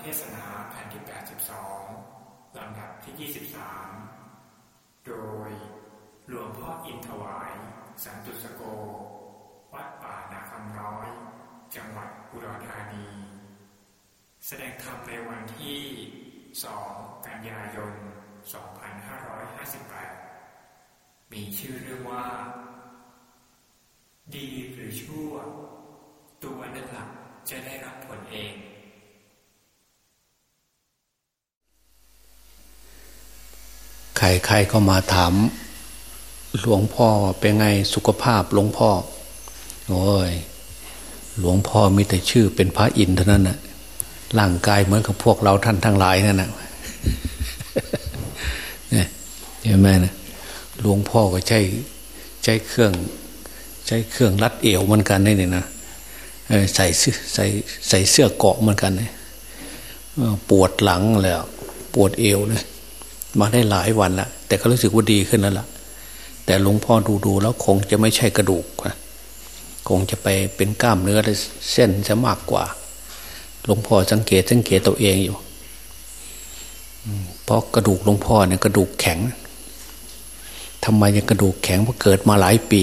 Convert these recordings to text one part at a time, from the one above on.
เทศนาแผ่นที่ 82 ลำดับที่ 23 โดยหลวงพ่ออินถวาย สันตุสโก วัดป่านาคำน้อย จังหวัดอุดรธานี แสดงธรรมในวันที่ 2 กันยายน 2558 มีชื่อเรื่องว่า ดีหรือชั่ว ตัวนั่นหลักจะได้รับผลเอง ใครๆก็มาถาม หลวงพ่อเป็นไงสุขภาพหลวงพ่อ โอ้ย หลวงพ่อมีแต่ชื่อเป็นพระอินทร์เท่านั้นน่ะร่างกายเหมือนกับพวกเราท่านทั้งหลายนั่นนะเนี่ยเห็นไหมนะหลวงพ่อก็ใช้ใช้เครื่อง ใช้เครื่องรัดเอวเหมือนกันนี่นี่นะใส่เสื้อใส่ใส่เสื้อเกาะเหมือนกันเลยปวดหลังแล้ว ปวดเอวเนี่ย มาได้หลายวันละแต่ก็รู้สึกว่าดีขึ้นแล้วล่ะ แต่หลวงพ่อดูดูแล้วคงจะไม่ใช่กระดูกนะคงจะไปเป็นกล้ามเนื้อเส้นจะมากกว่า หลวงพ่อสังเกตสังเกตตัวเองอยู่เพราะกระดูกหลวงพ่อเนี่ยกระดูกแข็งทำไมยังกระดูกแข็งเพราะเกิดมาหลายปี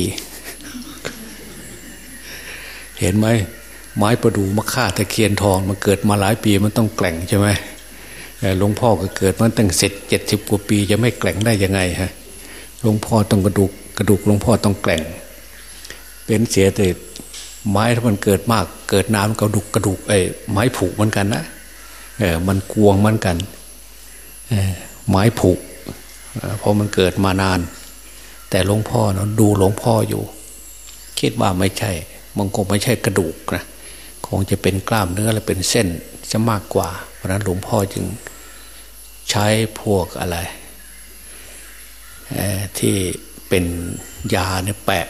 เห็นไหมไม้ประดูมะค่าตะเคียนทองมันเกิดมาหลายปีมันต้องแกล่งใช่ไหม หลวงพ่อก็เกิดมาตั้งเสร็จเจ็ดสิบกว่าปี จะไม่แกล่งได้ยังไงฮะหลวงพ่อต้องกระดูกกระดูกหลวงพ่อต้องแกล่ง เป็นเสียแต่ไม้ถ้ามันเกิดมากเกิดน้ำกระดูกกระดูกไอ้ไม้ผุเหมือนกันนะเออมันกวงเหมือนกันเออไม้ผุเพราะมันเกิดมานาน แต่หลวงพ่อเนาะดูหลวงพ่ออยู่ คิดว่าไม่ใช่มันคงไม่ใช่กระดูกนะคงจะเป็นกล้ามเนื้อและเป็นเส้นจะมากกว่า ราะนั้นหลวงพ่อจึงใช้พวกอะไรที่เป็นยาเนี่ยแปะ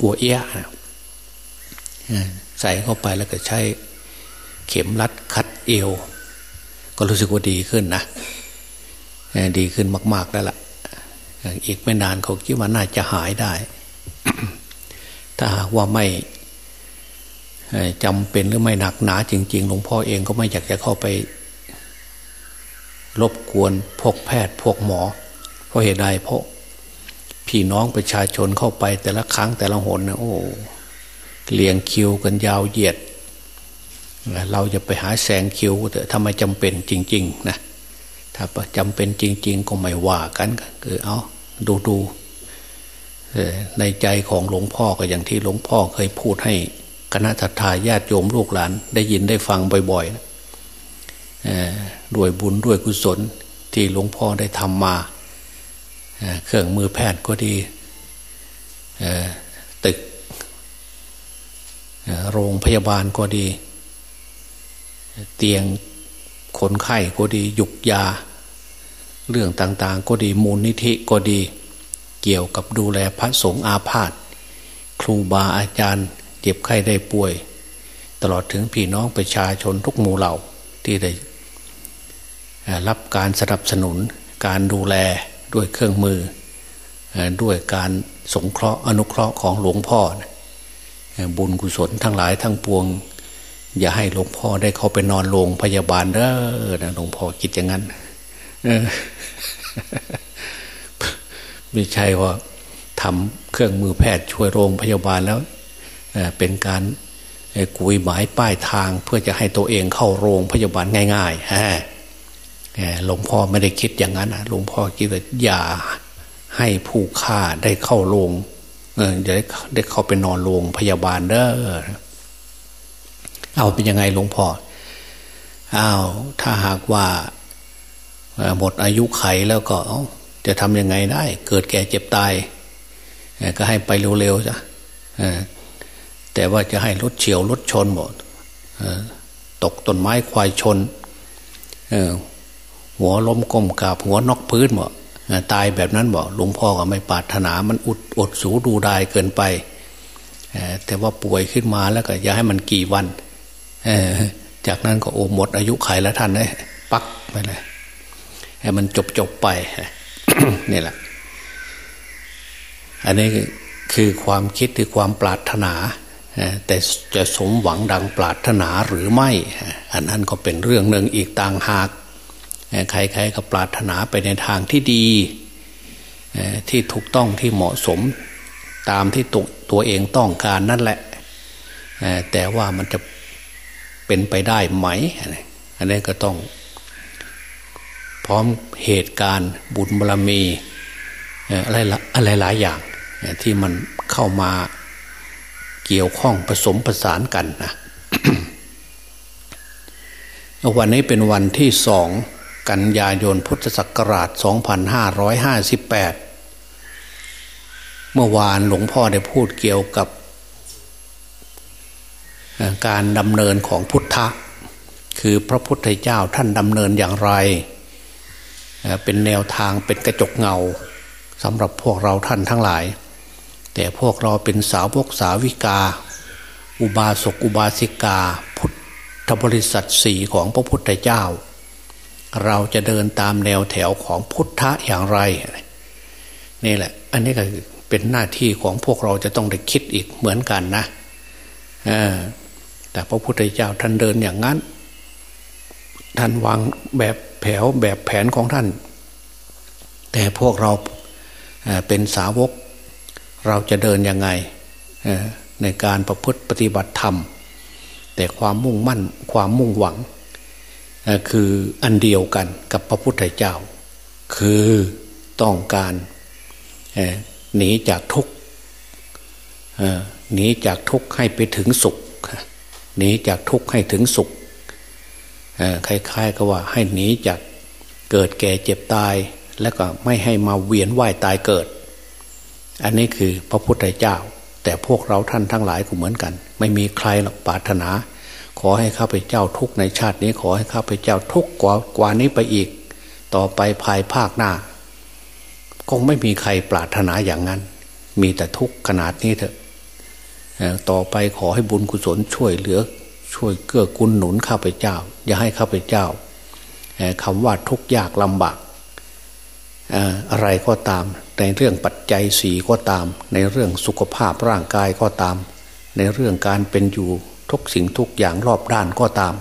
กัวเอี้ยะใส่เข้าไปแล้วก็ใช้เข็มรัดคัดเอว ก็รู้สึกว่าดีขึ้นนะดีขึ้นมาก ๆ แล้วล่ะ อีกไม่นานเขาคิดว่าน่าจะหายได้ ถ้าว่าไม่ จำเป็นหรือไม่หนักหนาจริง ๆ หลวงพ่อเองก็ไม่อยากจะเข้าไป รบกวนพวกแพทย์พวกหมอ เพราะเหตุใดเพราะพี่น้องประชาชนเข้าไปแต่ละครั้งแต่ละหนนะโอ้เลียงคิวกันยาวเหยียด เราจะไปหาแสงคิวแต่ถ้าไมจำเป็นจริง ๆ นะ ถ้าจำเป็นจริง ๆ ก็ไม่ว่ากันคือเอาดูดูในใจของหลวงพ่อก็อย่างที่หลวงพ่อเคยพูดให้ คณะทาญาติโยมลูกหลาน ได้ยินได้ฟังบ่อยๆด้วยบุญด้วยกุศลที่หลวงพ่อได้ทำมา เครื่องมือแพทย์ก็ดีตึก โรงพยาบาลก็ดี เตียงคนไข้ก็ดี ยุกยา เรื่องต่างๆ ก็ดีมูลนิธิก็ดี เกี่ยวกับดูแลพระสงฆ์อาพาธครูบาอาจารย์ เจ็บไข้ได้ป่วย ตลอดถึงพี่น้องประชาชนทุกหมู่เหล่าที่ได้รับการสนับสนุน การดูแลด้วยเครื่องมือ ด้วยการสงเคราะห์อนุเคราะห์ของหลวงพ่อ บุญกุศลทั้งหลายทั้งปวง อย่าให้หลวงพ่อได้เข้าไปนอนโรงพยาบาลเด้อนะหลวงพ่อคิดอย่างนั้นไม่ใช่ว่าทำเครื่องมือแพทย์ช่วยโรงพยาบาลแล้ว เป็นการกุยหมายป้ายทางเพื่อจะให้ตัวเองเข้าโรงพยาบาลง่ายๆฮะหลวงพ่อไม่ได้คิดอย่างนั้นนะหลวงพ่อคิดว่าอย่าให้ผู้ฆ่าได้เข้าโรงจะได้ได้เข้าไปนอนโรงพยาบาลเด้อเอาเป็นยังไงหลวงพ่ออ้าวถ้าหากว่าหมดอายุไขแล้วก็จะทำยังไงได้ เกิดแก่เจ็บตายก็ให้ไปเร็วๆจ้ะ แต่ว่าจะให้รถเฉียวรถชนหมดตกต้นไม้ควายชนหัวล้มก้มกาบหัวนอกพื้นหมดตายแบบนั้นบอกหลวงพ่อก็ไม่ปรารถนามันอุดอดสูดูดายเกินไปแต่ว่าป่วยขึ้นมาแล้วก็อย่าให้มันกี่วันจากนั้นก็โอหมดอายุไขแล้วท่านเลยปักไปเลยให้มันจบจบไปนี่แหละ อันนี้คือความคิดคือความปรารถนา แต่จะสมหวังดังปรารถนาหรือไม่ อันนั้นก็เป็นเรื่องหนึ่งอีกต่างหากใครๆก็ปรารถนาไปในทางที่ดีที่ถูกต้องที่เหมาะสมตามที่ตตัวเองต้องการนั่นแหละ แต่ว่ามันจะเป็นไปได้ไหม อันนี้ก็ต้อง พร้อมเหตุการณ์บุญบารมีอะไรอะไรหลายอย่างที่มันเข้ามา เกี่ยวข้องผสมประสานกันนะวันนี้เป็นวันที่สองกันยายนพุทธศักราช 2558 เมื่อวานหลวงพ่อได้พูดเกี่ยวกับ การดำเนินของพุทธะ คือพระพุทธเจ้าท่านดำเนินอย่างไร เป็นแนวทางเป็นกระจกเงาสำหรับพวกเราท่านทั้งหลาย แต่พวกเราเป็นสาวกสาวิกา อุบาสกอุบาสิกา พุทธบริษัทสีของพระพุทธเจ้า เราจะเดินตามแนวแถวของพุทธะอย่างไร นี่แหละ อันนี้ก็เป็นหน้าที่ของพวกเราจะต้องได้คิดอีกเหมือนกันนะแต่พระพุทธเจ้าท่านเดินอย่างนั้น ท่านวางแบบแผวแบบแผนของท่าน แต่พวกเราเป็นสาวก เราจะเดินยังไงในการประพฤติปฏิบัติธรรม แต่ความมุ่งมั่นความมุ่งหวัง คืออันเดียวกันกับพระพุทธเจ้า คือต้องการหนีจากทุกข์หนีจากทุกข์ให้ไปถึงสุขหนีจากทุกข์ให้ถึงสุขคล้ายๆกับว่าให้หนีจากเกิดแก่เจ็บตาย แล้วก็ไม่ให้มาเวียนว่ายตายเกิด อันนี้คือพระพุทธเจ้า แต่พวกเราท่านทั้งหลายก็เหมือนกัน ไม่มีใครหรอกปรารถนา ขอให้ข้าพเจ้าทุกในชาตินี้ขอให้ข้าพเจ้าทุกกว่ากว่านี้ไปอีก ต่อไปภายภาคหน้า คงไม่มีใครปรารถนาอย่างนั้น มีแต่ทุกขนาดนี้เถอะต่อไปขอให้บุญกุศลช่วยเหลือ ช่วยเกื้อกูลหนุนข้าพเจ้า อย่าให้ข้าพเจ้าคำว่าทุกข์ยากลำบาก อะไรก็ตาม ในเรื่องปัจจัยสีก็ตาม ในเรื่องสุขภาพร่างกายก็ตาม ในเรื่องการเป็นอยู่ทุกสิ่งทุกอย่างรอบด้านก็ตาม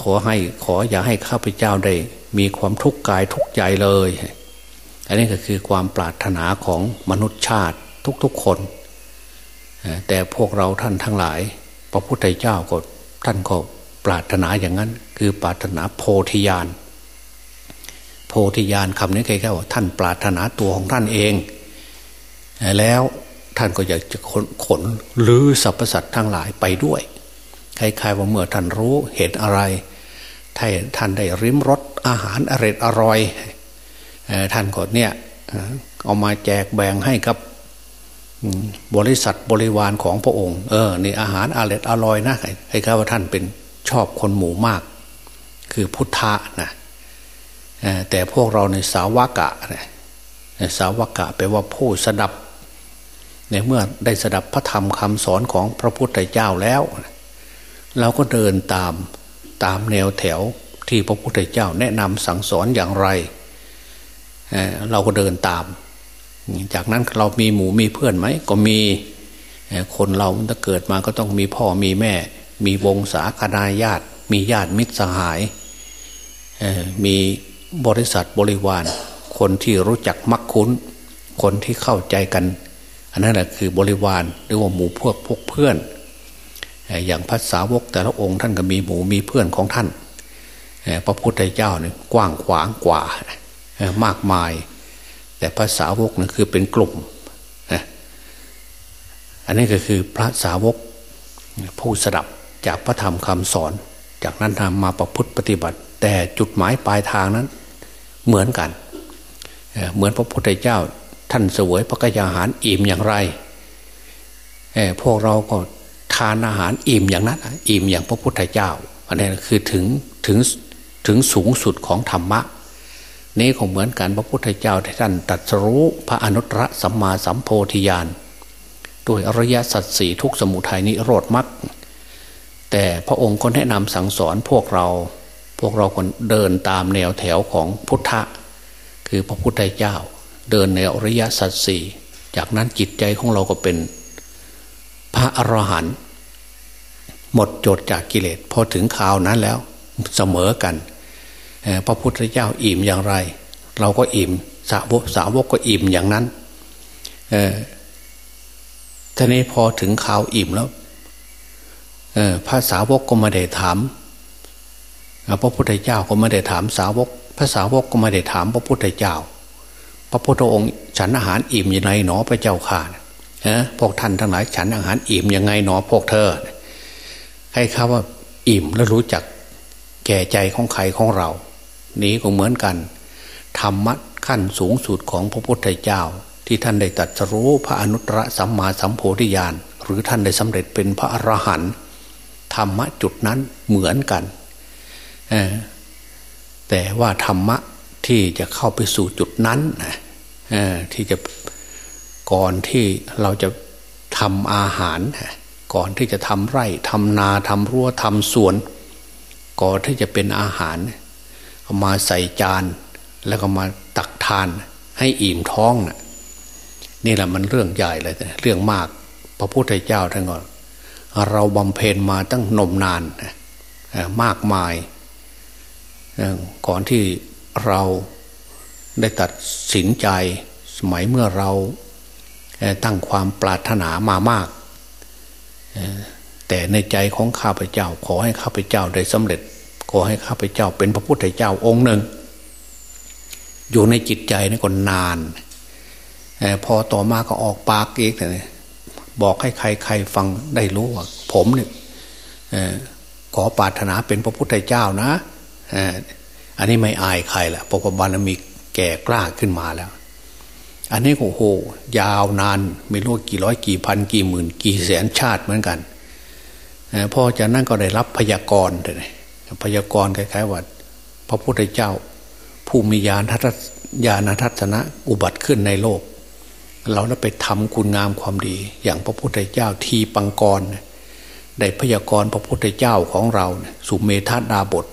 ขอให้ขออย่าให้ข้าพเจ้าได้มีความทุกข์กายทุกใจเลย อันนี้ก็คือความปรารถนาของมนุษยชาติทุกๆคน แต่พวกเราท่านทั้งหลาย พระพุทธเจ้าก็ท่านก็ปรารถนาอย่างนั้น คือปรารถนาโพธิญาณ โพธิญาณคำนี้ใครๆว่าท่านปรารถนาตัวของท่านเอง แล้วท่านก็อยากจะขนขนหรือสรรพสัตว์ทั้งหลายไปด้วยคล้ายๆว่าเมื่อท่านรู้เห็นอะไรถ้าท่านได้ริมรสอาหารอร่อยอร่อยท่านก็เนี่ยเอามาแจกแบ่งให้กับบริษัทบริวารของพระองค์ เออนี่อาหารอร่อยอร่อยนะให้ข้าว่าท่านเป็นชอบคนหมู่มาก คือพุทธะนะ แต่พวกเราในสาวกะนะสาวกะแปลว่าผู้สดับในเมื่อได้สดับพระธรรมคำสอนของพระพุทธเจ้าแล้ว เราก็เดินตามตามแนวแถวที่พระพุทธเจ้าแนะนำสั่งสอนอย่างไรเราก็เดินตาม จากนั้นเรามีหมูมีเพื่อนไหมก็มีคนเราถ้าเกิดมาก็ต้องมีพ่อมีแม่ มีวงศาคณาญาติ มีญาติมิตรสหายมี บริษัทบริวาร คนที่รู้จักมักคุ้น คนที่เข้าใจกัน อันนั้นแหละคือบริวารหรือว่าหมู่พวกพวกเพื่อน อย่างพระสาวกแต่ละองค์ท่านก็มีหมู่มีเพื่อนของท่าน พระพุทธเจ้าเนี่ยกว้างขวางกว่ามากมาย แต่ภาษาวกนะคือเป็นกลุ่ม อันนี้ก็คือพระสาวกผู้สดับจากพระธรรมคำสอน จากนั้นทำมาประพฤติปฏิบัติ แต่จุดหมายปลายทางนั้น เหมือนกัน เหมือนพระพุทธเจ้าท่านสวยพระกยาหารอิ่มอย่างไรพวกเราก็ทานอาหารอิ่มอย่างนั้นอิ่มอย่างพระพุทธเจ้า อันนี้คือถึงถึงถึงสูงสุดของธรรมะนี้คงเหมือนกันพระพุทธเจ้าที่ท่านตัดรู้พระอนุตตรสัมมาสัมโพธิญาณด้วยอริยสัจสี่ทุกสมุทัยนิโรธมรรคแต่พระองค์ก็แนะนำสั่งสอนพวกเรา วกเราคนเดินตามแนวแถวของพุทธะ คือพระพุทธเจ้า เดินในอริยสัจสี่จากนั้นจิตใจของเราก็เป็น พระอรหันต์หมดจดจากกิเลสพอถึงข่าวนั้นแล้วเสมอกัน พระพุทธเจ้าอิ่มอย่างไร เราก็อิ่มสาวกสาวกก็อิ่มอย่างนั้นทีนี้พอถึงข่าวอิ่มแล้วพระสาวกก็มาได้ถาม พระพุทธเจ้าก็ไม่ได้ถามสาวกพระสาวกก็ไม่ได้ถามพระพุทธเจ้า พระพุทธองค์ฉันอาหารอิ่มยังไงหนอพระเจ้าข่านะพวกท่านทั้งหลายฉันอาหารอิ่มยังไงหนอพวกเธอ ให้ข้าว่าอิ่มแล้วรู้จักแก่ใจของใครของเรา นี้ก็เหมือนกัน ธรรมะขั้นสูงสุดของพระพุทธเจ้า ที่ท่านได้ตัดสู้พระอนุตตรสัมมาสัมโพธิญาณหรือท่านได้สำเร็จเป็นพระอรหันต์ธรรมะจุดนั้นเหมือนกัน แต่ว่าธรรมะที่จะเข้าไปสู่จุดนั้นที่จะก่อนที่เราจะทำอาหาร ก่อนที่จะทำไร่ทำนาทำรั้วทำสวน ก่อนที่จะเป็นอาหารเอามาใส่จาน แล้วก็มาตักทานให้อิ่มท้องนะนี่แหละมันเรื่องใหญ่เลยเรื่องมาก พระพุทธเจ้าท่านก็เราบำเพ็ญมาตั้งนมนานมากมาย ก่อนที่เราได้ตัดสินใจสมัยเมื่อเราตั้งความปรารถนามามาก แต่ในใจของข้าพเจ้า ขอให้ข้าพเจ้าได้สำเร็จ ขอให้ข้าพเจ้าเป็นพระพุทธเจ้าองค์หนึ่ง อยู่ในจิตใจนี่ก็นาน พอต่อมาก็ออกปากอีกเลยบอกให้ใครใครฟังได้รู้ว่าผมเนี่ยขอปรารถนาเป็นพระพุทธเจ้านะ อันนี้ไม่อายใครละเพราะว่าบารมีแก่กล้าขึ้นมาแล้ว อันนี้โอ้โห ยาวนานไม่รู้กี่ร้อยกี่พันกี่หมื่น กี่แสนชาติเหมือนกันพ่อจากนั้นก็ได้รับพยากรณ์เลยพยากรณ์คล้ายๆว่าพระพุทธเจ้า ผู้มีญาณทัศญาณทัศนะอุบัติขึ้นในโลก เราได้ไปทำคุณงามความดี อย่างพระพุทธเจ้าทีปังกรได้พยากรณ์พระพุทธเจ้าของเราสุเมธาดาบท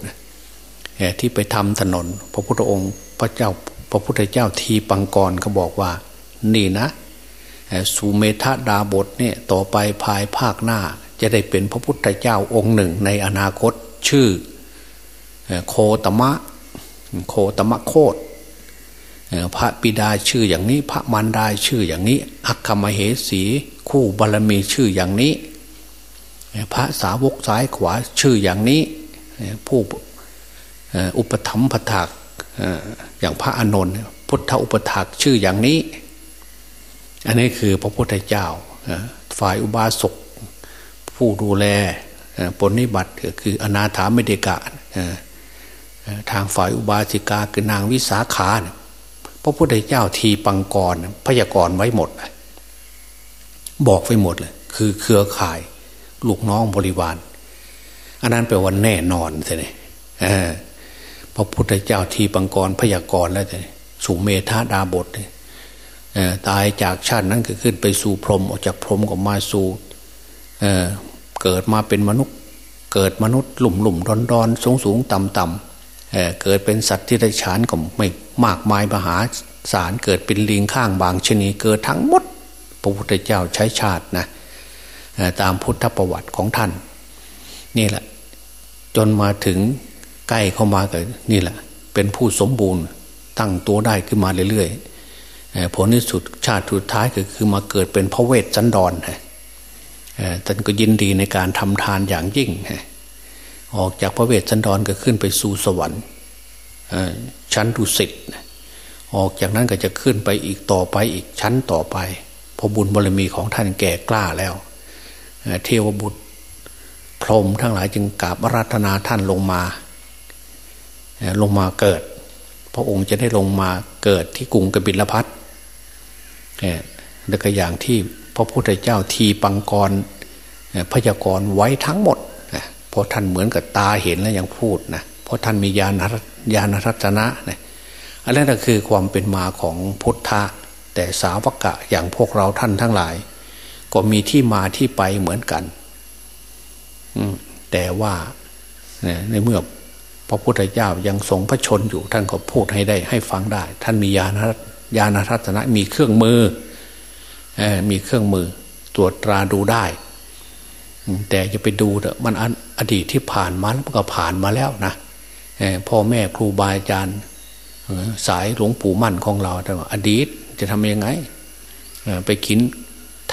ที่ไปทำถนน พระพุทธองค์ พระเจ้าพระพุทธเจ้าทีปังกรก็บอกว่า นี่นะสุเมธาดาบทเนี่ยต่อไปภายภาคหน้า จะได้เป็นพระพุทธเจ้าองค์หนึ่งในอนาคตชื่อโคตมะ โคตมะโคตพระปิดาชื่ออย่างนี้ พระมารดาชื่ออย่างนี้ อัคคมเหสีคู่บารมีชื่ออย่างนี้ พระสาวกซ้ายขวาชื่ออย่างนี้ ผู้ อุปถัมภถากอย่างพระอานนท์พุทธอุปถากชื่ออย่างนี้ อันนี้คือพระพุทธเจ้าฝ่ายอุบาสกผู้ดูแลปนิบัติคืออนาถาเมเดกะทางฝ่ายอุบาสิกาคือนางวิสาขาพระพุทธเจ้าทีปังกรพยากรไว้หมดเลยบอกไว้หมดเลย คือเครือข่ายลูกน้องบริวาร อันนั้นแปลว่าแน่นอนใช่ไหม ระพุทธเจ้าทีปังกรพยากรแล้วแต่สุเมธาดาบทตายจากชาตินั้นก็ขึ้นไปสู่พรหมออกจากพรหมก็มาสู่เเกิดมาเป็นมนุษย์ เกิดมนุษย์หลุ่มหลุ่มดอนดอนสูงสูงต่ำต่ำเเกิดเป็นสัตว์ที่ได้ฉานก็ไม่มากมายมหาศาลเกิดเป็นลิงข้างบางชนีเกิดทั้งหมด พระพุทธเจ้าใช้ชาตินะตามพุทธประวัติของท่าน นี่แหละ จนมาถึง ใกล้เข้ามาก็นี่แหละ เป็นผู้สมบูรณ์ตั้งตัวได้ขึ้นมาเรื่อยๆผลที่สุดชาติสุดท้ายก็คือมาเกิดเป็นพระเวทสันดรท่านก็ยินดีในการทำทานอย่างยิ่งออกจากพระเวทสันดรก็ขึ้นไปสู่สวรรค์ชั้นดุสิตออกจากนั้นก็จะขึ้นไปอีกต่อไปอีกชั้นต่อไปพอบุญบารมีของท่านแก่กล้าแล้วเทวบุตรพรหมทั้งหลายจึงกราบราธนาท่านลงมา ลงมาเกิด พระองค์จะได้ลงมาเกิดที่กรุงกบิลพัทแล้วก็อย่างที่พระพุทธเจ้าทีปังกรพยากรไว้ทั้งหมดเพราะท่านเหมือนกับตาเห็นแล้วยังพูดนะเพราะท่านมีญาณญาณรัตนะนะอันนั้นก็คือความเป็นมาของพุทธะแต่สาวกะอย่างพวกเราท่านทั้งหลาย ก็มีที่มาที่ไปเหมือนกันแต่ว่าในเมื่อ พระพุทธเจ้ายังทรงพระชนอยู่ท่านก็พูดให้ได้ให้ฟังได้ ท่านมีญาณญาณทัศนะมีเครื่องมือมีเครื่องมือตรวจตราดูได้ แต่จะไปดูเถอะมันอดีตที่ผ่านมาแล้วมันก็ผ่านมาแล้วนะพ่อแม่ครูบาอาจารย์สายหลวงปู่มั่นของเราแต่ว่าอดีตจะทำยังไงไปกิน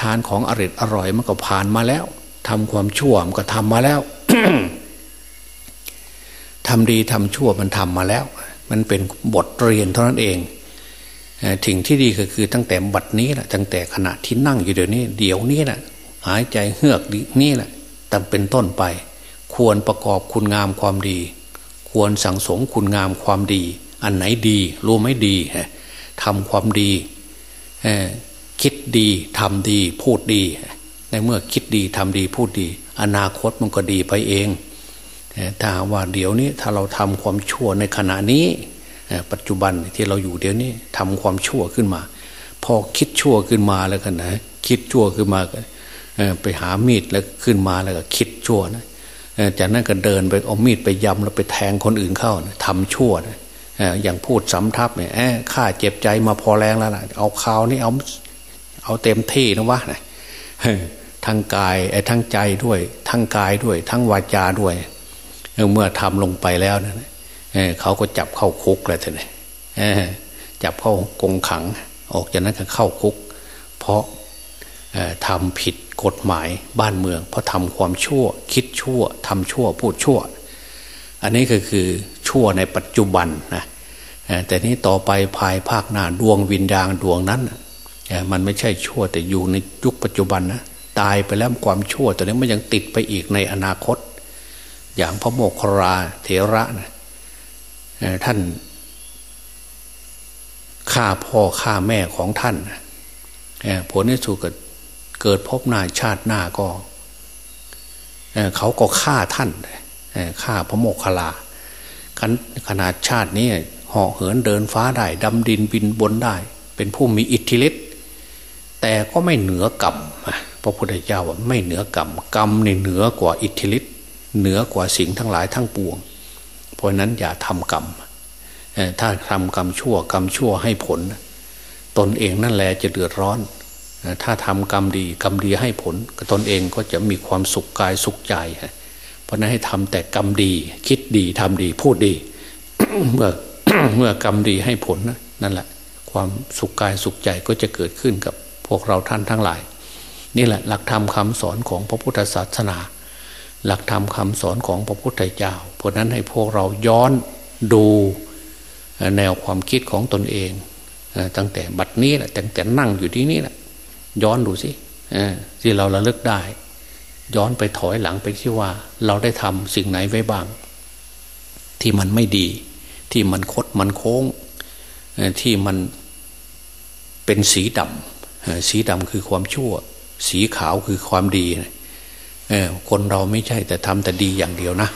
ทานของอร่อยอร่อยมันก็ผ่านมาแล้วทำความชั่วมันก็ทำมาแล้ว ทำดีทำชั่วมันทำมาแล้ว มันเป็นบทเรียนเท่านั้นเองถึงที่ดีก็คือตั้งแต่บัดนี้แหละตั้งแต่ขณะที่นั่งอยู่เดี๋ยวนี้ เดี๋ยวนี้แหละหายใจเฮือกนี่แหละตั้งเป็นต้นไป ควรประกอบคุณงามความดี ควรสั่งสมคุณงามความดี อันไหนดีรู้ไม่ดีทำความดีคิดดีทำดีพูดดี ในเมื่อคิดดีทำดีพูดดี อนาคตมันก็ดีไปเอง ถ้าว่าเดี๋ยวนี้ถ้าเราทำความชั่วในขณะนี้ ปัจจุบันที่เราอยู่เดี๋ยวนี้ทำความชั่วขึ้นมา พอคิดชั่วขึ้นมาแล้วกันนะคิดชั่วขึ้นมาไปหามีดแล้วขึ้นมาแล้วก็คิดชั่วนะจากนั้นก็เดินไปเอามีดไปยำแล้วไปแทงคนอื่นเข้านะทำชั่วนะอย่างพูดสำทับเนี่ยข้าเจ็บใจมาพอแรงแล้วล่ะเอาข่าวนี่เอาเอาเต็มที่นะวะนะทั้งกายไอ้ทั้งใจด้วย ทั้งกายด้วย ทั้งวาจาด้วย เมื่อทำลงไปแล้วนะเขาก็จับเข้าคุกเลยท่านจับเข้ากงขัง ออกจากนั้นก็เข้าคุก เพราะทำผิดกฎหมายบ้านเมือง เพราะทำความชั่ว คิดชั่วทำชั่วพูดชั่ว อันนี้ก็คือชั่วในปัจจุบันนะแต่นี้ต่อไปภายภาคหน้าดวงวิญญาณดวงนั้นมันไม่ใช่ชั่วแต่อยู่ในยุคปัจจุบันนะตายไปแล้วความชั่วแต่นี้มันยังติดไปอีกในอนาคต อย่างพระโมคคราเถระนะท่านฆ่าพ่อฆ่าแม่ของท่านผลที่สุดเกิดพบหน้าชาติหน้าก็เขาก็ฆ่าท่านฆ่าพระโมคคลลาขนาดชาตินี้ห่อเหินเดินฟ้าได้ดำดินบินบนได้ เป็นผู้มีอิทธิฤทธิ์แต่ก็ไม่เหนือกรรมพระพุทธเจ้าว่าไม่เหนือกรรมกรรมในเหนือกว่าอิทธิฤทธิ์ เหนือกว่าสิ่งทั้งหลายทั้งปวง เพราะนั้นอย่าทำกรรมถ้าทำกรรมชั่วกรรมชั่วให้ผล ตนเองนั่นแหละจะเดือดร้อน ถ้าทำกรรมดีกรรมดีให้ผลตนเองก็จะมีความสุขกายสุขใจ เพราะนั้นให้ทำแต่กรรมดี คิดดีทำดีพูดดี เมื่อเมื่อกรรมดีให้ผลนั่นแหละ ความสุขกายสุขใจก็จะเกิดขึ้นกับพวกเราท่านทั้งหลาย นี่แหละหลักธรรมคาสอนของพระพุทธศาสนา หลักธรรมคาสอนของพระพุทธเจ้า เพราะนั้นให้พวกเราย้อนดูแนวความคิดของตนเอง ตั้งแต่บัดนี้แหละตั้งแต่นั่งอยู่ที่นี่แหละย้อนดูสิที่เราระลึกได้ ย้อนไปถอยหลังไปที่ว่า เราได้ทำสิ่งไหนไว้บ้าง ที่มันไม่ดี ที่มันคดมันโค้ง ที่มันเป็นสีดำสีดำคือความชั่ว สีขาวคือความดีนะ คนเราไม่ใช่แต่ทำแต่ดีอย่างเดียวนะ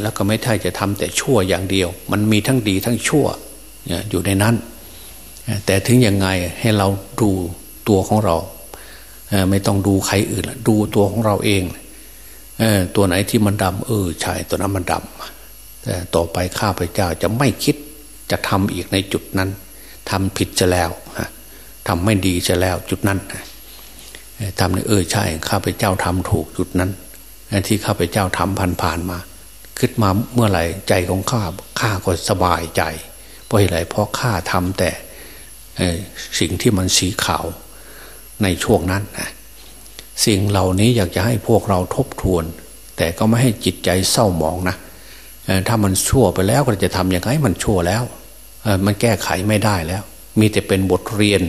แล้วก็ไม่ใช่จะทำแต่ชั่วอย่างเดียว มันมีทั้งดีทั้งชั่วอยู่ในนั้น แต่ถึงยังไงให้เราดูตัวของเรา ไม่ต้องดูใครอื่นดูตัวของเราเอง ตัวไหนที่มันดำเออใช่ตัวนั้นมันดำแต่ต่อไปข้าพเจ้าจะไม่คิดจะทำอีกในจุดนั้นทำผิดจะแล้วทำไม่ดีจะแล้วจุดนั้น ทำในเออใช่ข้าพเจ้าทำถูกจุดนั้นที่ข้าพเจ้าทำผ่านผ่านมาขึ้นมาเมื่อไหร่ใจของข้าข้าก็สบายใจ เพราะอะไรเพราะข้าทำแต่สิ่งที่มันสีขาวในช่วงนั้นนะสิ่งเหล่านี้อยากจะให้พวกเราทบทวน แต่ก็ไม่ให้จิตใจเศร้าหมองนะถ้ามันชั่วไปแล้วก็จะทำยังไงมันชั่วแล้วมันแก้ไขไม่ได้แล้ว มีแต่เป็นบทเรียน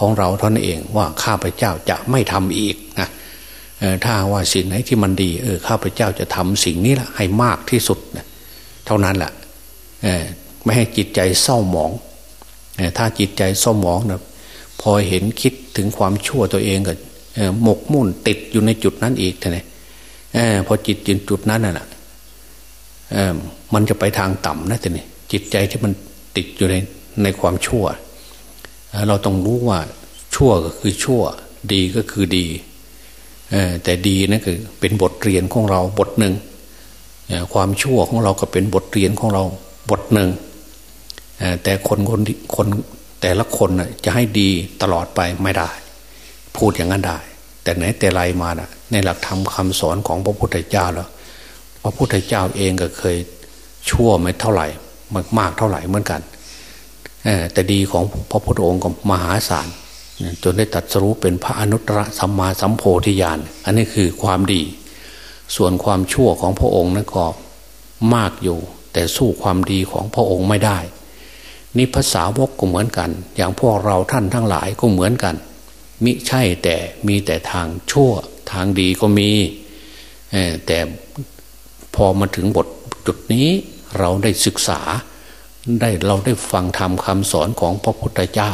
ของเราท่านเองว่าข้าพเจ้าจะไม่ทำอีกนะถ้าว่าสิ่งไหนที่มันดีเออข้าพเจ้าจะทำสิ่งนี้แหละให้มากที่สุดนะเท่านั้นแหละไม่ให้จิตใจเศร้าหมองถ้าจิตใจเศร้าหมองนะพอเห็นคิดถึงความชั่วตัวเองก็หมกมุ่นติดอยู่ในจุดนั้นอีกท่านพอจิตจิตจุดนั้นน่ะมันจะไปทางต่ำนะท่านจิตใจที่มันติดอยู่ในในความชั่ว เราต้องรู้ว่าชั่วก็คือชั่ว ดีก็คือดีแต่ดีนั่นคือเป็นบทเรียนของเราบทหนึ่งความชั่วของเราก็เป็นบทเรียนของเราบทหนึ่งแต่คนคนคนแต่ละคนจะให้ดีตลอดไปไม่ได้ พูดอย่างนั้นได้ แต่ไหนแต่ไรมานะในหลักธรรมคาสอนของพระพุทธเจ้าแล้วพระพุทธเจ้าเองก็เคยชั่วไม่เท่าไหร่มากมากเท่าไหร่เหมือนกัน แต่ดีของพระพุทธองค์ก็มหาศาลจนได้ตัดสรู้เป็นพระอนุตตรสัมมาสัมโพธิญาณอันนี้คือความดี ส่วนความชั่วของพระองค์นั้นก็มากอยู่ แต่สู้ความดีของพระองค์ไม่ได้ นี่ภาษาวกก็เหมือนกัน อย่างพวกเราท่านทั้งหลายก็เหมือนกัน มิใช่แต่มีแต่ทางชั่วทางดีก็มีแต่พอมาถึงบทจุดนี้เราได้ศึกษา ได้เราได้ฟังธรรมคำสอนของพระพุทธเจ้า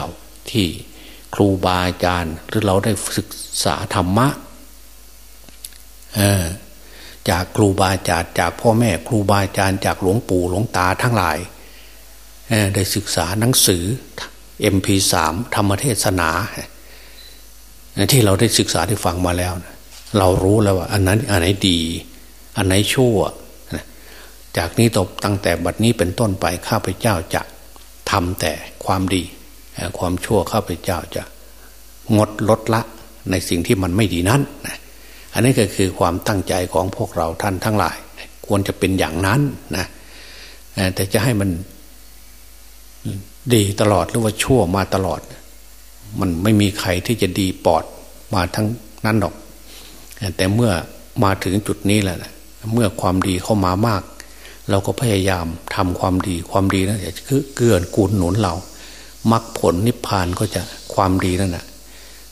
ที่ครูบาอาจารย์ หรือเราได้ศึกษาธรรมะจากครูบาอาจารย์จากพ่อแม่ครูบาอาจารย์จากหลวงปู่หลวงตาทั้งหลายได้ศึกษาหนังสือ MP3 ธรรมเทศนา ที่เราได้ศึกษาได้ฟังมาแล้ว เรารู้แล้วว่า อันนั้นอันไหนดี อันไหนชั่ว จากนี้ตบตั้งแต่บัดนี้เป็นต้นไปข้าพเจ้าจะทำแต่ความดี ความชั่วข้าพเจ้าจะงดลดละในสิ่งที่มันไม่ดีนั้น อันนี้ก็คือความตั้งใจของพวกเราท่านทั้งหลาย ควรจะเป็นอย่างนั้นนะแต่จะให้มันดีตลอดหรือว่าชั่วมาตลอด มันไม่มีใครที่จะดีปอดมาทั้งนั้นหรอก แต่เมื่อมาถึงจุดนี้แหละเมื่อความดีเข้ามามาก เราก็พยายามทำความดีความดีนั่นจะเกื้อนกูลหนุนเรามรรคผลนิพพานก็จะความดีนั่นแหะ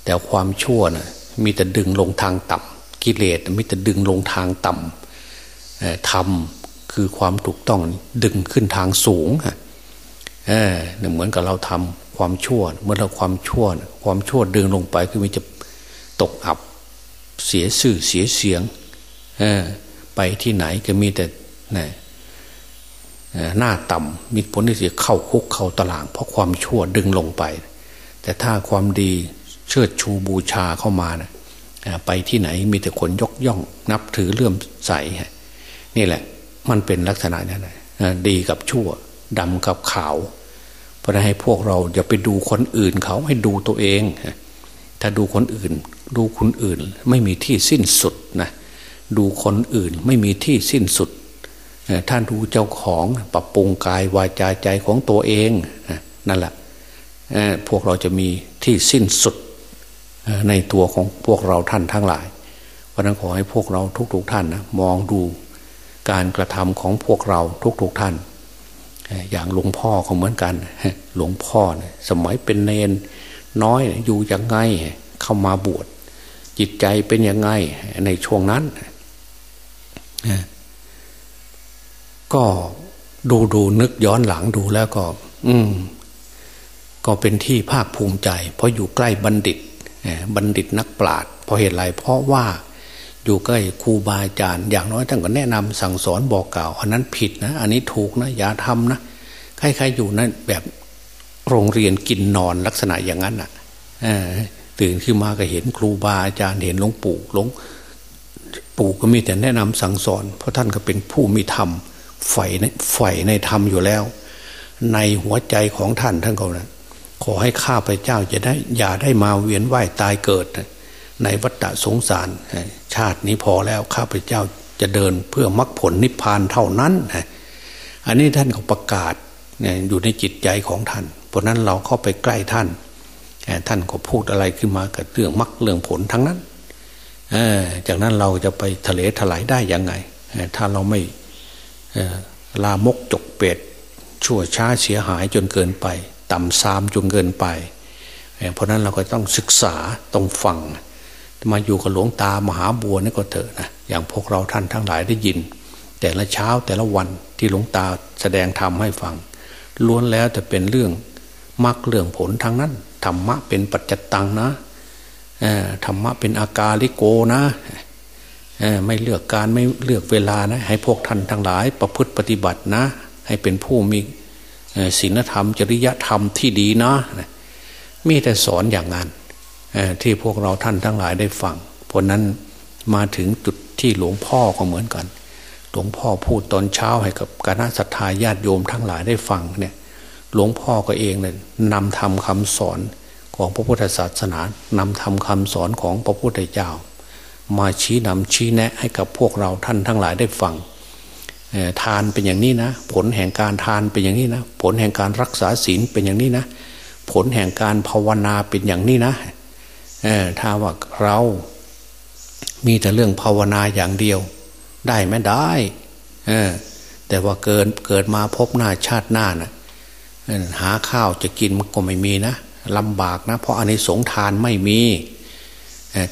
แต่ความชั่วนะ่ะมีแต่ดึงลงทางต่ำกิเลสมีแต่ดึงลงทางต่ำทำคือความถูกต้องดึงขึ้นทางสูงฮะเออเหมือนกับเราทำความชั่ว เมื่อเราความชั่ว ความชั่วดึงลงไปคือมันจะตกอับเสียสื่อเสียเสียงเออไปที่ไหนก็มีแต่นี่ หน้าต่ำมีผลที่จะเข้าคุกเข้าตาราง เพราะความชั่วดึงลงไป แต่ถ้าความดีเชิดชูบูชาเข้ามานะไปที่ไหนมีแต่คนยกย่อง นับถือเลื่อมใสนี่แหละ มันเป็นลักษณะนั้นดีกับชั่วดำกับขาวเพราะให้พวกเราอย่าไปดูคนอื่นเขาให้ดูตัวเอง ถ้าดูคนอื่น ดูคนอื่น ไม่มีที่สิ้นสุดนะดูคนอื่นไม่มีที่สิ้นสุด ท่านดูเจ้าของปรับปรุงกายวาจาใจของตัวเองนั่นแหละพวกเราจะมีที่สิ้นสุดในตัวของพวกเราท่านทั้งหลายเพราะนั้นขอให้พวกเราทุกๆทท่านนะมองดูการกระทำของพวกเราทุกๆทท่าน อย่างหลวงพ่อเขาเหมือนกันหลวงพ่อสมัยเป็นเนนน้อยอยู่ยังไงเข้ามาบวชจิตใจเป็นยังไงในช่วงนั้น ก็ดูดูนึกย้อนหลังดูแล้วก็ อืม ก็เป็นที่ภาคภูมิใจ เพราะอยู่ใกล้บัณฑิตบัณฑิตนักปราชญ์เพราะเหตุไรเพราะว่าอยู่ใกล้ครูบาอาจารย์ อย่างน้อยท่านก็แนะนำสั่งสอนบอกกล่าว อันนั้นผิดนะ อันนี้ถูกนะ อย่าทำนะใครๆอยู่นะแบบโรงเรียนกินนอนลักษณะอย่างนั้นอะตื่นขึ้นมาก็เห็นครูบาอาจารย์เห็นหลวงปู่หลวงปู่ก็มีแต่แนะนำสั่งสอน เพราะท่านก็เป็นผู้มีธรรม ใฝ่ในใฝ่ในธรรมอยู่แล้ว ในหัวใจของท่านท่านก็นะขอให้ข้าพเจ้าจะได้อย่าได้มาเวียนว่ายตายเกิด ในวัฏสงสาร ชาตินี้พอแล้วข้าพเจ้าจะเดินเพื่อมรรคผลนิพพานเท่านั้นอันนี้ท่านก็ประกาศอยู่ในจิตใจของท่าน เพราะนั้นเราเข้าไปใกล้ท่านท่านก็พูดอะไรขึ้นมากับเรื่องมรรคเรื่องผลทั้งนั้นจากนั้นเราจะไปทะเลถลายได้ยังไง ถ้าเราไม่ ลามกจกเป็ดชั่วช้าเสียหายจนเกินไป ต่ำซามจนเกินไป เพราะนั้นเราก็ต้องศึกษาต้องฟังมาอยู่กับหลวงตามหาบัวนี่ก็เถอะนะอย่างพวกเราท่านทั้งหลายได้ยิน แต่ละเช้าแต่ละวันที่หลวงตาแสดงธรรมให้ฟัง ล้วนแล้วจะเป็นเรื่องมรรคเรื่องผลทั้งนั้นธรรมะเป็นปัจจตังนะธรรมะเป็นอากาลิโกนะ ไม่เลือกการไม่เลือกเวลานะ ให้พวกท่านทั้งหลาย ประพฤติปฏิบัตินะ ให้เป็นผู้มีศีลธรรม จริยธรรมที่ดีนะ มีแต่สอนอย่างนั้นที่พวกเราท่านทั้งหลายได้ฟังเพราะนั้นมาถึงจุดที่หลวงพ่อก็เหมือนกัน หลวงพ่อพูดตอนเช้าให้กับคณะสัตยาญาติโยมทั้งหลายได้ฟังเนี่ยหลวงพ่อก็เองเลยนำทำคำสอนของพระพุทธศาสนานำทำคำสอนของพระพุทธเจ้า มาชี้นำชี้แนะให้กับพวกเราท่านทั้งหลายได้ฟังทานเป็นอย่างนี้นะ ผลแห่งการทานเป็นอย่างนี้นะ ผลแห่งการรักษาศีลเป็นอย่างนี้นะ ผลแห่งการภาวนาเป็นอย่างนี้นะถ้าว่าเรามีแต่เรื่องภาวนาอย่างเดียว ได้ไหมได้แต่ว่าเกินเกิดมาพบหน้าชาติหน้าน่ะหาข้าวจะกินมันก็ไม่มีนะลำบากนะ เพราะอันนี้สงทานไม่มี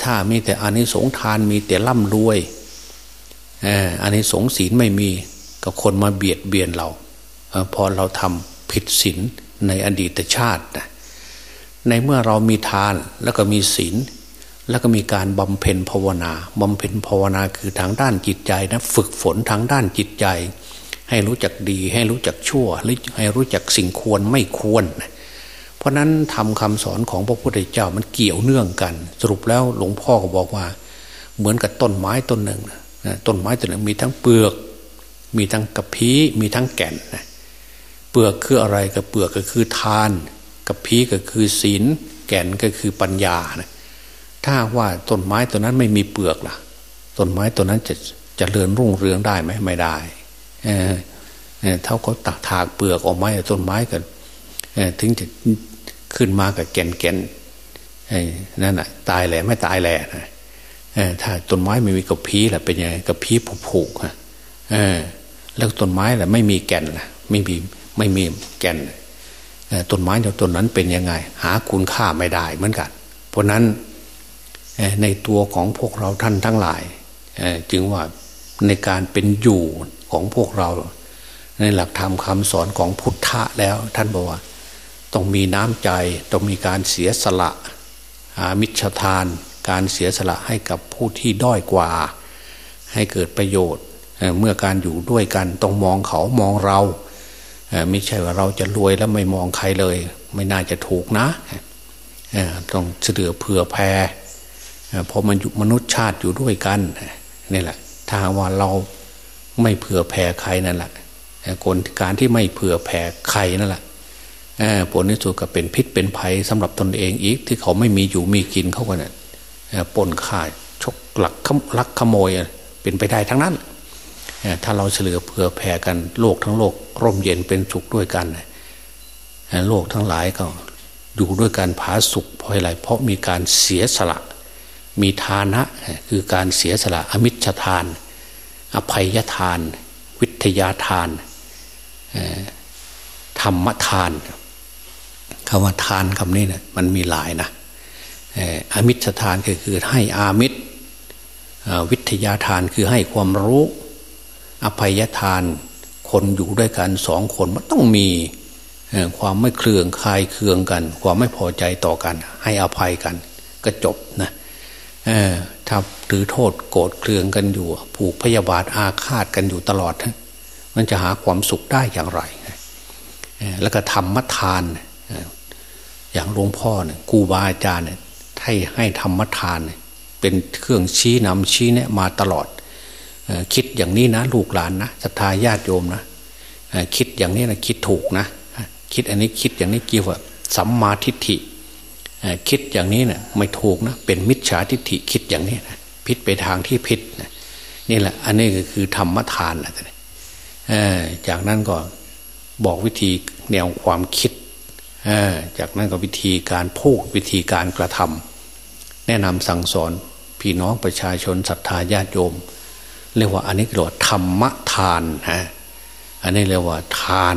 ถ้ามีแต่อันนี้สงทานมีแต่ร่ำรวยอันนี้สงศีลไม่มีก็คนมาเบียดเบียนเราพอเราทำผิดศีลในอดีตชาติในเมื่อเรามีทานแล้วก็มีศีลแล้วก็มีการบำเพ็ญภาวนาบำเพ็ญภาวนาคือทางด้านจิตใจนะฝึกฝนทางด้านจิตใจ ให้รู้จักดี ให้รู้จักชั่วหรือให้รู้จักสิ่งควรไม่ควร เพราะนั้นทำคำสอนของพระพุทธเจ้ามันเกี่ยวเนื่องกัน สรุปแล้วหลวงพ่อก็บอกว่า เหมือนกับต้นไม้ต้นหนึ่งนะต้นไม้ต้นหนึ่งมีทั้งเปลือก มีทั้งกระพี้มีทั้งแก่นเปลือกคืออะไรกับเปลือกก็คือทานกระพี้ก็คือศีลแก่นก็คือปัญญานะถ้าว่าต้นไม้ตัวนั้นไม่มีเปลือกล่ะต้นไม้ตัวนั้นจะจะเริญรุ่งเรืองได้ไหมไม่ได้เออเท่าก็ตักถากเปลือกออกไมาต้นไม้กันถึงจะ ขึ้นมากับแก่นแก่นนั่นแหะตายแหล่ไม่ตายแหล่นะถ้าต้นไม้ไม่มีกระพี้แหละเป็นยังไงกระพี้ผุผุฮะแล้วต้นไม้แหละไม่มีแก่นละไม่มีไม่มีแก่นต้นไม้ต้นนั้นเป็นยังไง หาคุณค่าไม่ได้เหมือนกัน เพราะนั้นในตัวของพวกเราท่านทั้งหลายจึงว่าในการเป็นอยู่ของพวกเรา ในหลักธรรมคำสอนของพุทธะแล้วท่านบอกว่า ต้องมีน้ำใจ ต้องมีการเสียสละมิชทาน การเสียสละให้กับผู้ที่ด้อยกว่า ให้เกิดประโยชน์ เมื่อการอยู่ด้วยกันต้องมองเขามองเรา ไม่ใช่ว่าเราจะรวยแล้วไม่มองใครเลย ไม่น่าจะถูกนะ ต้องเสือเผื่อแพรพอมันอยู่มนุษย์ชาติอยู่ด้วยกันนี่แหละ ถ้าว่าเราไม่เผื่อแผ่ใครนั่นแหละคนการที่ไม่เผื่อแผ่ใครนั่นแหละ ผลที่สุดก็เป็นพิษเป็นภัยสำหรับตนเองอีก ที่เขาไม่มีอยู่มีกินเขาก็เนี่ยปนข่าชกหลักลักขโมยเป็นไปได้ทั้งนั้น ถ้าเราเฉลือเผื่อแผ่กันโลกทั้งโลก ร่มเย็นเป็นสุขด้วยกันโลกทั้งหลายก็อยู่ด้วยกันผาสุขเพราะอะไรเพราะมีการเสียสละ มีทานะคือการเสียสละอมิชทาน อภัยทาน วิทยาทานธรรมทาน คำว่าทานคำนี้เนะมันมีหลายนะอามิชทานก็คือให้อามิตรวิทยาทานคือให้ความรู้ อภัยทานคนอยู่ด้วยกันสองคนมันต้องมีความไม่เครืองคายเคืองกัน ความไม่พอใจต่อกัน ให้อภัยกัน ก็จบนะถ้าถือโทษโกรธเคืองกันอยู่ ผูกพยาบาทอาฆาตกันอยู่ตลอด มันจะหาความสุขได้อย่างไร แล้วก็ทำมัทาน อย่างหลวงพ่อเนี่ยครูบาอาจารย์เนี่ยให้ให้ธรรมทานเป็นเครื่องชี้นำชี้แนะมาตลอดคิดอย่างนี้นะลูกหลานนะศรัทธาญาติโยมนะคิดอย่างนี้นะคิดถูกนะคิดอันนี้คิดอย่างนี้เกี่ยวกับสัมมาทิฏฐิคิดอย่างนี้เนะ่ยไม่ถูกนะเป็นมิจฉาทิฏฐิคิดอย่างนี้นะพิษไปทางที่พิษนะนี่แหละ อันนี้ก็คือธรรมทานแหละจากนั้นก็บอกวิธีแนวความคิด จากนั้นก็วิธีการพูดวิธีการกระทำแนะนำสั่งสอนพี่น้องประชาชนศรัทธาญาติโยม เรียกว่าอันนี้เรียกว่าธรรมทานฮะอันนี้เรียกว่าทาน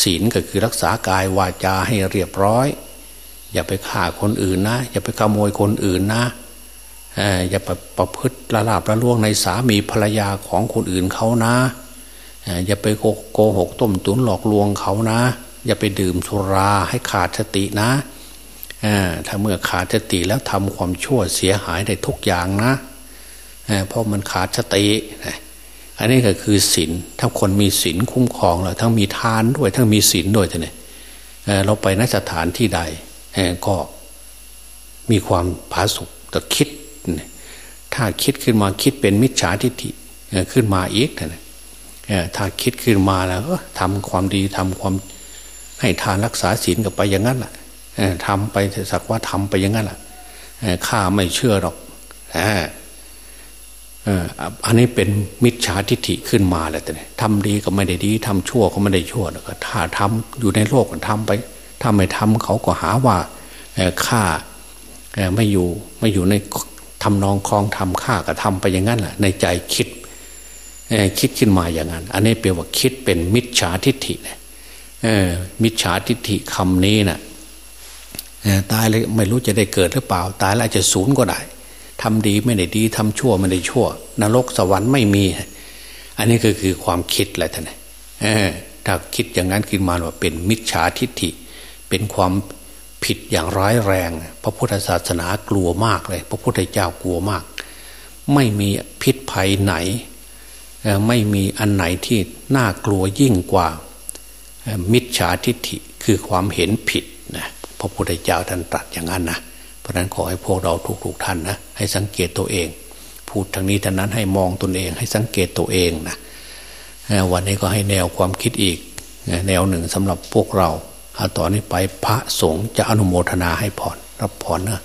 ศีลก็คือรักษากายวาจาให้เรียบร้อย อย่าไปฆ่าคนอื่นนะ อย่าไปขโมยคนอื่นนะอย่าไปประพฤติละลาบละล่วงในสามีภรรยาของคนอื่นเขานะอย่าไปโกหกต้มตุ๋นหลอกลวงเขานะ อย่าไปดื่มสุราให้ขาดสตินะถ้าเมื่อขาดสติแล้วทำความชั่วเสียหายได้ทุกอย่างนะเพราะมันขาดสติอันนี้ก็คือศีลถ้าคนมีศีลคุ้มครองแล้วทั้งมีทานด้วย ทั้งมีศีลด้วยเนี่ยเราไปนสถานที่ใดก็มีความผาสุกแต่คิด ถ้าคิดขึ้นมาคิดเป็นมิจฉาทิฏฐิขึ้นมาอีกนะถ้าคิดขึ้นมาแล้วทำความดีทำความ ให้ทานรักษาศีลกับไปอย่างนั้นแหละทำไปสักว่าทำไปอย่างนั้นแหละข้าไม่เชื่อหรอกอันนี้เป็นมิจฉาทิฏฐิขึ้นมาแล้วแต่ทำดีก็ไม่ได้ดีทำชั่วก็ไม่ได้ชั่วแล้วก็ถ้าทำอยู่ในโลกก็ทำไปถ้าไม่ทำเขาก็หาว่าฆ่าไม่อยู่ไม่อยู่ในทำนองคลองทำฆ่าก็ทำไปอย่างนั้นแหละในใจคิดคิดขึ้นมาอย่างนั้น อันนี้แปลว่าคิดเป็นมิจฉาทิฏฐินะ มิจฉาทิฏฐิคำนี้นะ่ะตายเลยไม่รู้จะได้เกิดหรือเปล่า ตายแล้วอาจจะศูนย์ก็ได้ทำดีไม่ได้ดีทำชั่วไม่ได้ชั่ว นรกสวรรค์ไม่มี อันนี้ก็คือความคิดแหละท่านถ้าคิดอย่างนั้นขึ้นมาว่าเป็นมิจฉาทิฏฐิ เป็นความผิดอย่างร้ายแรง พระพุทธศาสนากลัวมากเลย พระพุทธเจ้ากลัวมาก ไม่มีพิษภัยไหน ไม่มีอันไหนที่น่ากลัวยิ่งกว่า มิจฉาทิฏฐิคือความเห็นผิดนะพระพุทธเจ้าท่านตรัสอย่างนั้นนะเพราะนั้นขอให้พวกเราทุกๆท่านนะให้สังเกตตัวเอง พูดทางนี้ทางนั้นให้มองตนเอง ให้สังเกตตัวเองนะวันนี้ก็ให้แนวความคิดอีก แนวหนึ่งสำหรับพวกเราต่อนนี้ไปพระสงฆ์จะอนุโมทนาให้พรรับพรนะ